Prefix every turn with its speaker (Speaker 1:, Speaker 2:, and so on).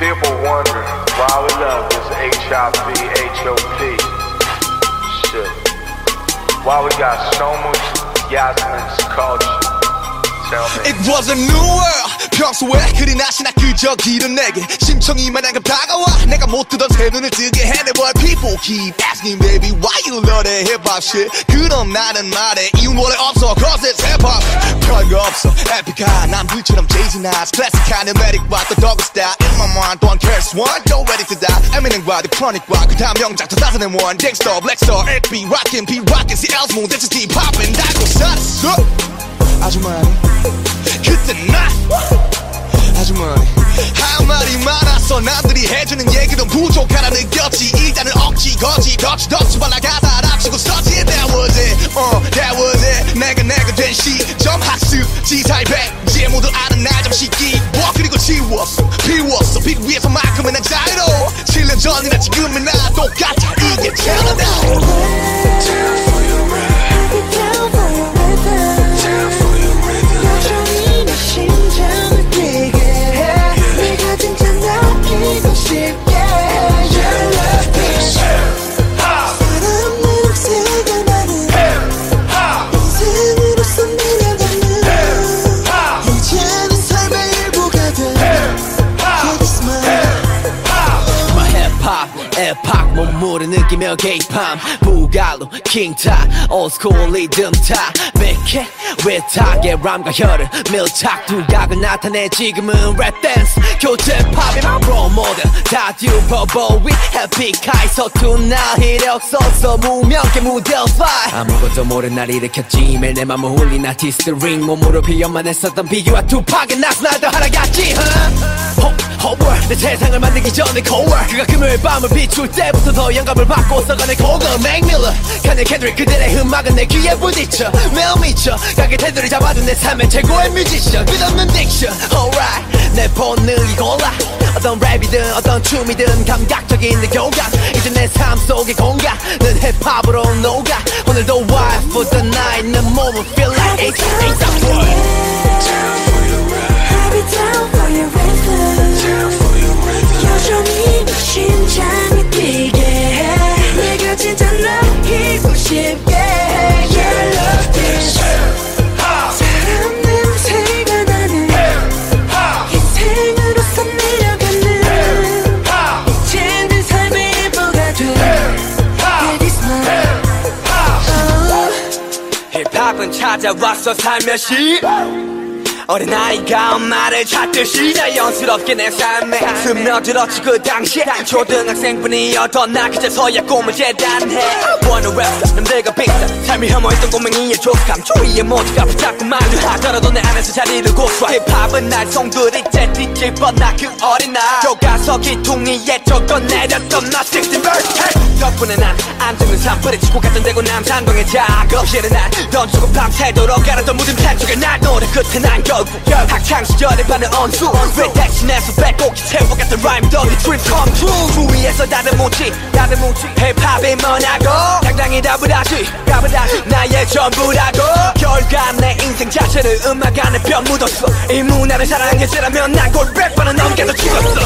Speaker 1: People wonder why we love this HIV, HOP shit. Why we got so much Yasmin's culture. Tell me.
Speaker 2: It was a new world 평소에 그리 나시나 그저 길은 내게 심청이 만약에 다가와 내가 못 뜨던 새 눈을 뜨게 해내 But people keep asking baby why you love that hip hop shit 그럼 나는 말해 이유 원래 없어 cause it's hip hop 별거 없어 에픽한 남들처럼 Jay-Z Nas 클래식한 에메릭과 또 더그 스타일 In my mind don't care one don't ready to die Eminem과 The Chronic과 그 다음 명작 2001 Gangsta Blackstar XB Rockin' B Rockin' CL's moon This is deep poppin' 달고 살았어 아주 많이 얘기도 부족하다 느꼈지. 일단은 억지 거지 덕지 덕지 발라 가사 합치고 썼지. That was it. Uh, That was it. 내가 내가 된 시점 학습 지사의 백제 모두 아는 날 잠시 기워 그리고 지웠어 비웠어. 빛 위에서만큼은 난 자유로 7년 전이나 지금이나 똑같아. 이게 챌린지
Speaker 3: 몸무를 느끼며 게이팜 부갈로 킹타 올스쿨 리듬 타. 맥해 외탁의 람과 혀를 밀착. 두각을 나타내 지금은 랩 댄스 교체 팝의 마 프로모델 다 듀퍼보이 해픽하이 서툰 날 이력 써서 무명계 무대 fly. 아무것도 모른 날 일으켰지. 매일 내 맘을 홀린 아티스트 링 몸으로 표현만 했었던 비교와 투팍의 나스날도 하나같이 허월 내 세상을 만들기 전에 거월 그가 금요일 밤을 비출 때부터 더 영감을 받고 써가는 곡은 맥밀러 카네 캐드릭 그들의 음악은 내 귀에 부딪혀. 매일 미쳐. 가게 태도를 잡아둔 내 삶의 최고의 뮤지션. 끝없는 딕션. Alright. 내 본능이 골라. 어떤 랩이든 어떤 춤이든 감각적인 내 교감 이제 내 삶 속의 공간은 힙합으로 녹아. 오늘도 wild for the night. 내 몸은 feel like it's, it's a war 힙합은 찾아왔어 살며시 어린아이가 엄마를 찾듯이 자연스럽게 내 삶에 스며들었지 그 당시에 초등학생뿐이었던 나 그제서야 꿈을 재단해. Wanna rap 남들과 비슷한 삶이 혐오했던 꼬맹이의 족감 주위의 모두가 붙잡고 말도 하더라도 내 안에서 자리를 고수하 힙합은 날 송두리 째 뒤집어 나그 어린 날 교과서 기퉁이에 적어 내렸던 나 16 verse. 덕분에 난 안정된 삶 뿌리치고 갔던 대구 남산동의 작업실에 날 던지고 밤새도록 갈았던 무슨 팬쪽에 날 노래 끝에 난 결국 학창 시절에 받는 언수. 왜 대신해서 빼곡히 채워갔던 라임 더비 트립 come true 주위에서 다들 묻지 힙합이 뭐냐고? 당당히 답을 하지 답을 하지. 나의 전부라고. 결과 내 인생 자체를 음악 안에 뼈 묻었어. 이 문화를 사랑했으라면 난골 100번은 넘겨도 죽었어